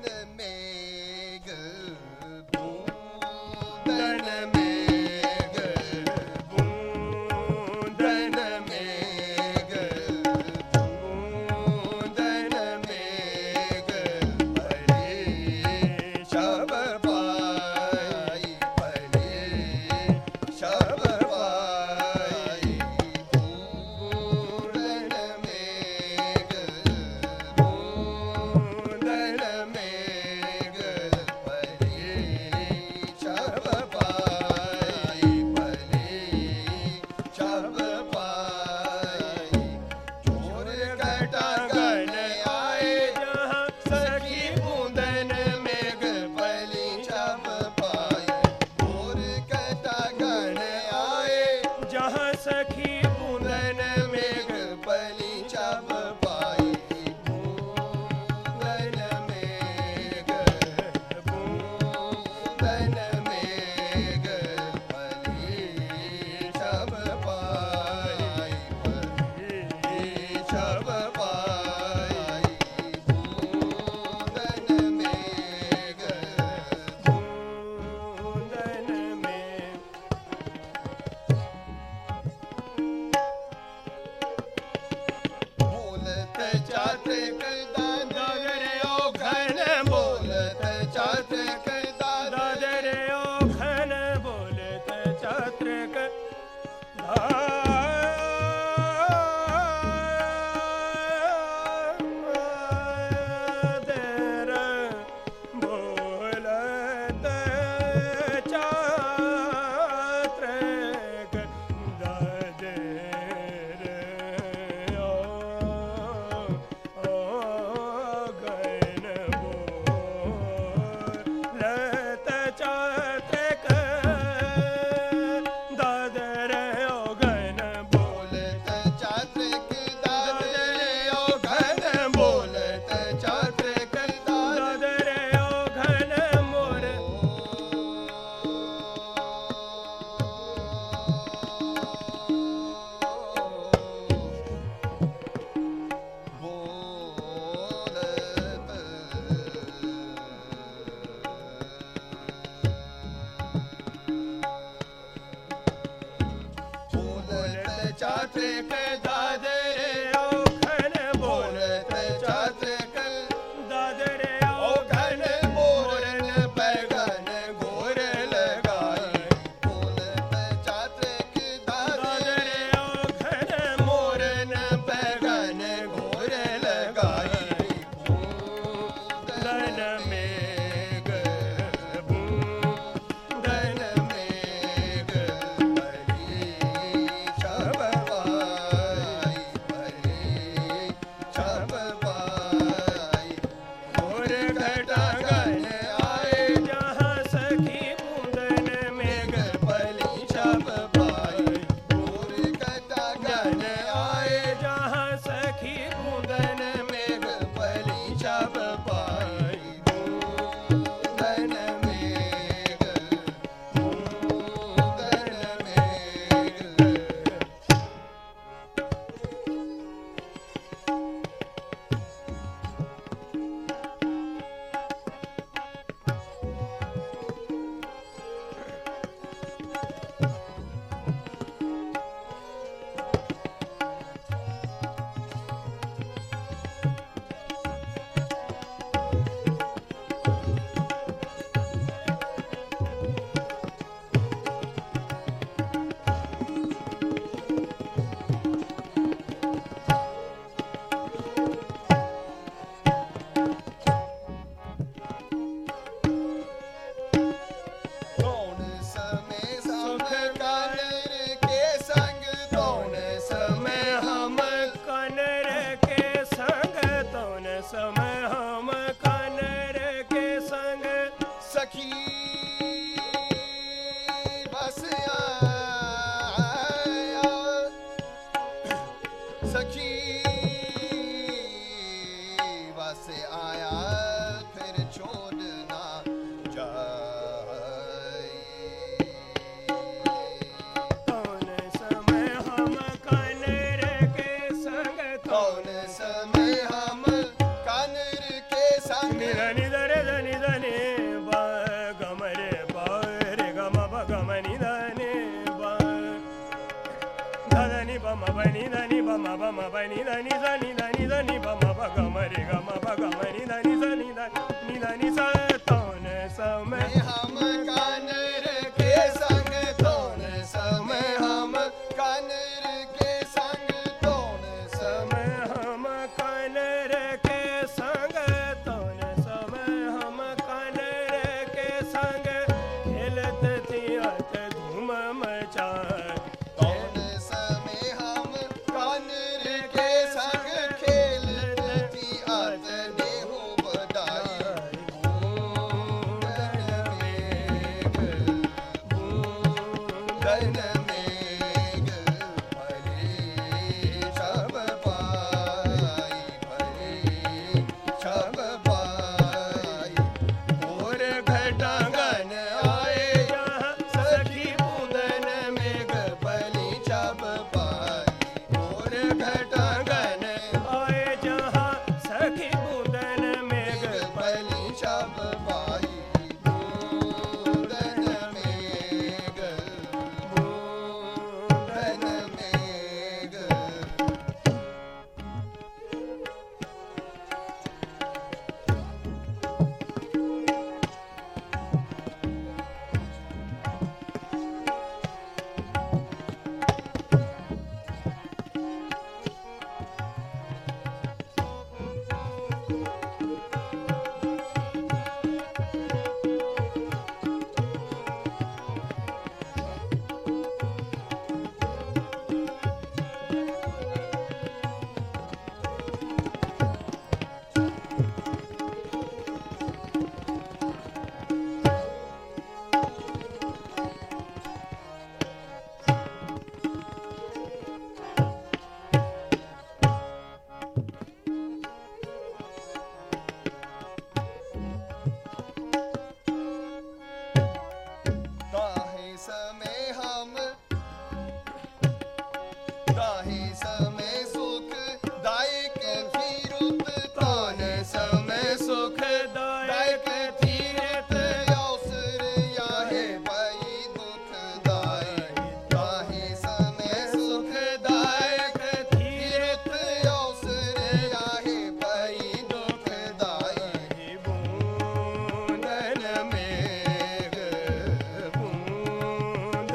The man. पे जा 全部 संग ba ma ba ma ba ni da ni da ni da ni da ni ba ma ba ga ma re ga ma ba ga ma ni da ni da ni da